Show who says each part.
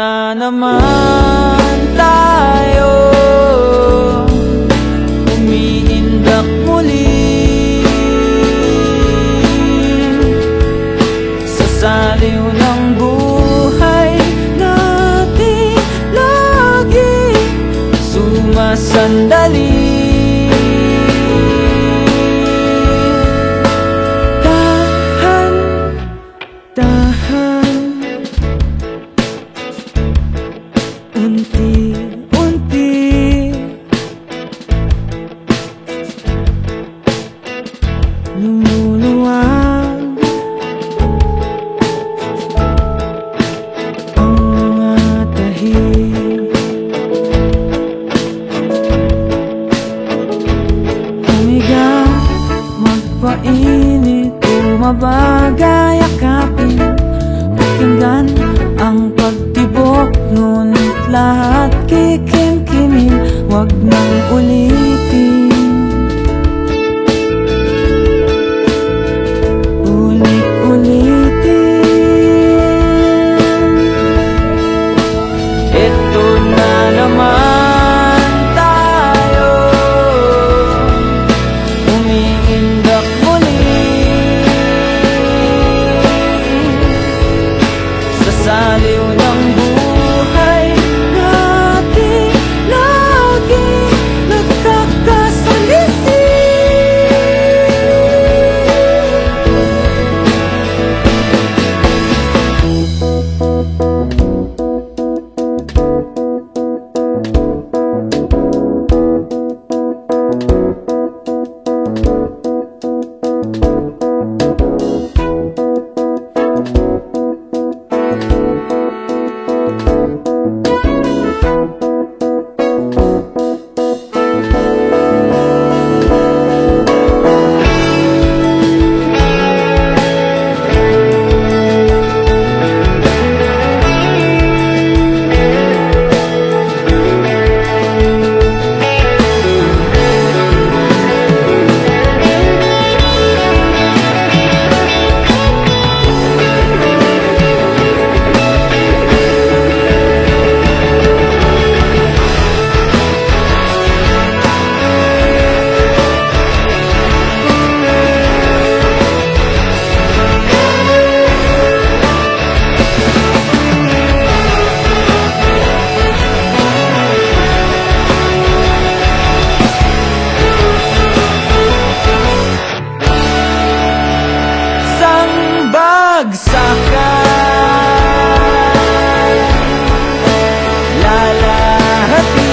Speaker 1: na naman tayo. Umiindak muli. Sa saliw ng buhay natin lagi Sumasan unti-unti Lumuluwag Ang mga tahi. Humiga, magpainit, kumabagay 如你。sa lahat